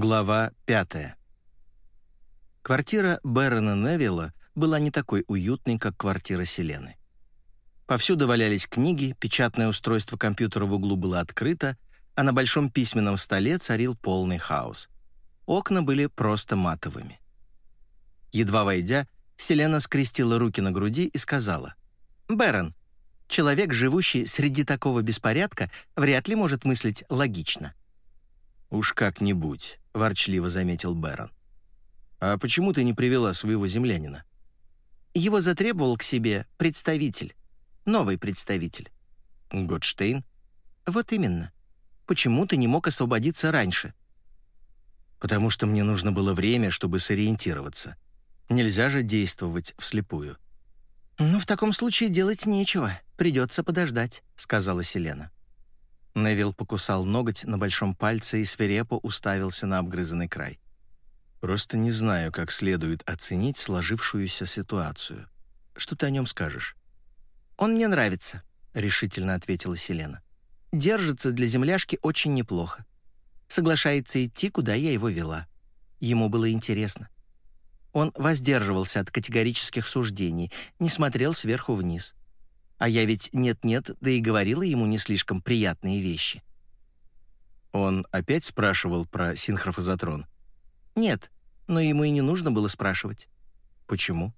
Глава 5. Квартира Бэрона Невилла была не такой уютной, как квартира Селены. Повсюду валялись книги, печатное устройство компьютера в углу было открыто, а на большом письменном столе царил полный хаос. Окна были просто матовыми. Едва войдя, Селена скрестила руки на груди и сказала, «Бэрон, человек, живущий среди такого беспорядка, вряд ли может мыслить логично». «Уж как-нибудь», — ворчливо заметил Бэрон. «А почему ты не привела своего землянина?» Его затребовал к себе представитель, новый представитель. Готштейн? Вот именно. Почему ты не мог освободиться раньше? Потому что мне нужно было время, чтобы сориентироваться. Нельзя же действовать вслепую. «Ну, в таком случае делать нечего. Придется подождать», — сказала Селена. Невил покусал ноготь на большом пальце и свирепо уставился на обгрызанный край. «Просто не знаю, как следует оценить сложившуюся ситуацию. Что ты о нем скажешь?» «Он мне нравится», — решительно ответила Селена. «Держится для земляшки очень неплохо. Соглашается идти, куда я его вела. Ему было интересно. Он воздерживался от категорических суждений, не смотрел сверху вниз. А я ведь нет-нет, да и говорила ему не слишком приятные вещи. Он опять спрашивал про синхрофазотрон? Нет, но ему и не нужно было спрашивать. Почему?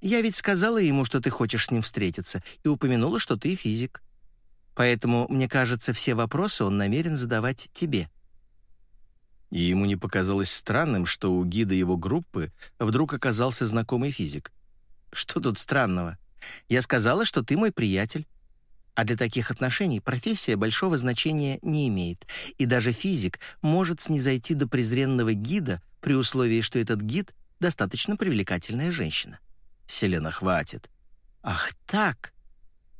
Я ведь сказала ему, что ты хочешь с ним встретиться, и упомянула, что ты физик. Поэтому, мне кажется, все вопросы он намерен задавать тебе. И ему не показалось странным, что у гида его группы вдруг оказался знакомый физик. Что тут странного? Я сказала, что ты мой приятель. А для таких отношений профессия большого значения не имеет, и даже физик может снизойти до презренного гида при условии, что этот гид — достаточно привлекательная женщина. Селена, хватит. Ах так?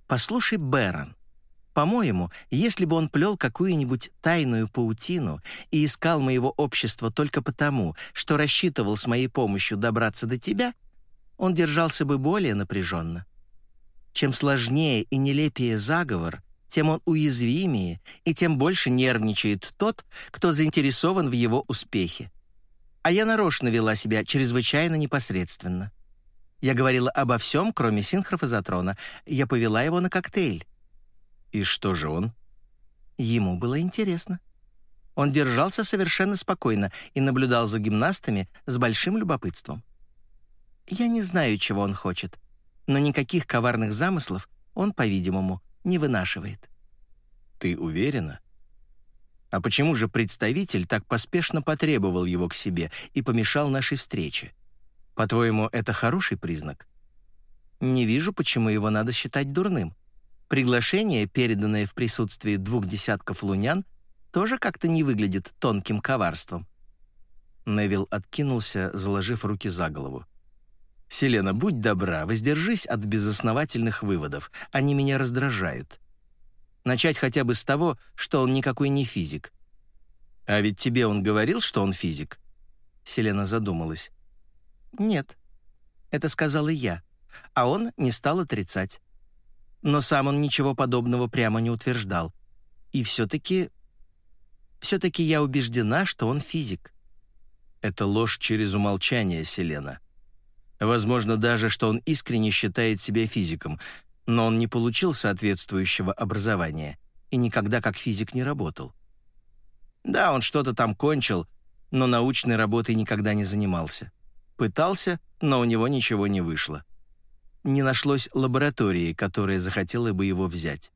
Послушай, Бэрон, по-моему, если бы он плел какую-нибудь тайную паутину и искал моего общества только потому, что рассчитывал с моей помощью добраться до тебя, он держался бы более напряженно. Чем сложнее и нелепее заговор, тем он уязвимее и тем больше нервничает тот, кто заинтересован в его успехе. А я нарочно вела себя чрезвычайно непосредственно. Я говорила обо всем, кроме синхрофазотрона. Я повела его на коктейль. И что же он? Ему было интересно. Он держался совершенно спокойно и наблюдал за гимнастами с большим любопытством. Я не знаю, чего он хочет но никаких коварных замыслов он, по-видимому, не вынашивает. Ты уверена? А почему же представитель так поспешно потребовал его к себе и помешал нашей встрече? По-твоему, это хороший признак? Не вижу, почему его надо считать дурным. Приглашение, переданное в присутствии двух десятков лунян, тоже как-то не выглядит тонким коварством. Невил откинулся, заложив руки за голову. «Селена, будь добра, воздержись от безосновательных выводов. Они меня раздражают. Начать хотя бы с того, что он никакой не физик. А ведь тебе он говорил, что он физик?» Селена задумалась. «Нет, это сказала я, а он не стал отрицать. Но сам он ничего подобного прямо не утверждал. И все-таки... Все-таки я убеждена, что он физик». «Это ложь через умолчание, Селена», Возможно даже, что он искренне считает себя физиком, но он не получил соответствующего образования и никогда как физик не работал. Да, он что-то там кончил, но научной работой никогда не занимался. Пытался, но у него ничего не вышло. Не нашлось лаборатории, которая захотела бы его взять.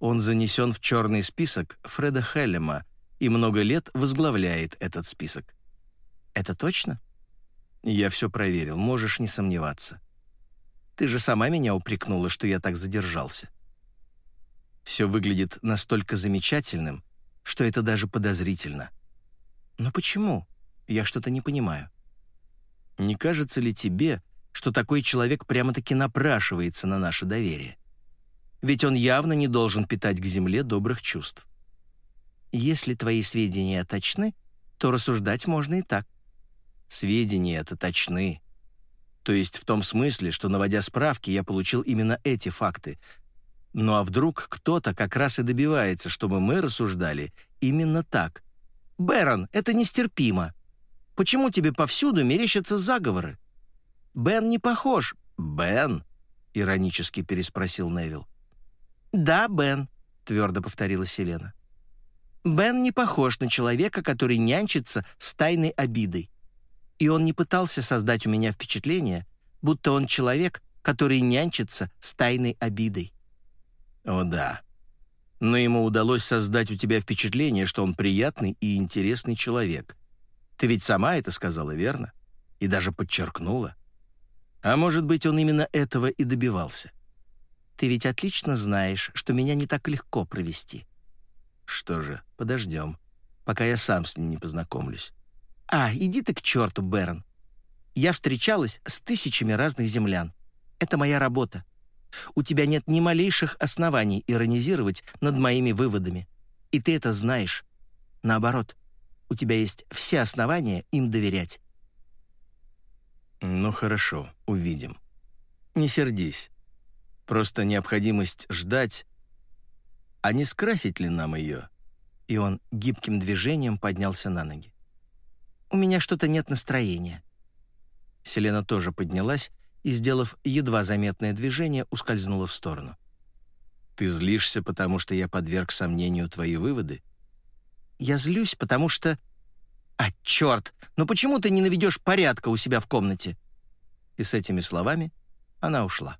Он занесен в черный список Фреда Хеллема и много лет возглавляет этот список. Это точно? Я все проверил, можешь не сомневаться. Ты же сама меня упрекнула, что я так задержался. Все выглядит настолько замечательным, что это даже подозрительно. Но почему? Я что-то не понимаю. Не кажется ли тебе, что такой человек прямо-таки напрашивается на наше доверие? Ведь он явно не должен питать к земле добрых чувств. Если твои сведения точны, то рассуждать можно и так. Сведения это точны. То есть в том смысле, что, наводя справки, я получил именно эти факты. Ну а вдруг кто-то как раз и добивается, чтобы мы рассуждали именно так? «Бэрон, это нестерпимо. Почему тебе повсюду мерещатся заговоры? Бен не похож». «Бен?» — иронически переспросил Невил. «Да, Бен», — твердо повторила Селена. «Бен не похож на человека, который нянчится с тайной обидой. И он не пытался создать у меня впечатление, будто он человек, который нянчится с тайной обидой». «О да. Но ему удалось создать у тебя впечатление, что он приятный и интересный человек. Ты ведь сама это сказала, верно? И даже подчеркнула. А может быть, он именно этого и добивался. Ты ведь отлично знаешь, что меня не так легко провести. Что же, подождем, пока я сам с ним не познакомлюсь. А, иди ты к черту, Бэрон. Я встречалась с тысячами разных землян. Это моя работа. У тебя нет ни малейших оснований иронизировать над моими выводами. И ты это знаешь. Наоборот, у тебя есть все основания им доверять. Ну хорошо, увидим. Не сердись. Просто необходимость ждать. А не скрасить ли нам ее? И он гибким движением поднялся на ноги. «У меня что-то нет настроения». Селена тоже поднялась и, сделав едва заметное движение, ускользнула в сторону. «Ты злишься, потому что я подверг сомнению твои выводы?» «Я злюсь, потому что...» «А, черт! Ну почему ты не наведешь порядка у себя в комнате?» И с этими словами она ушла.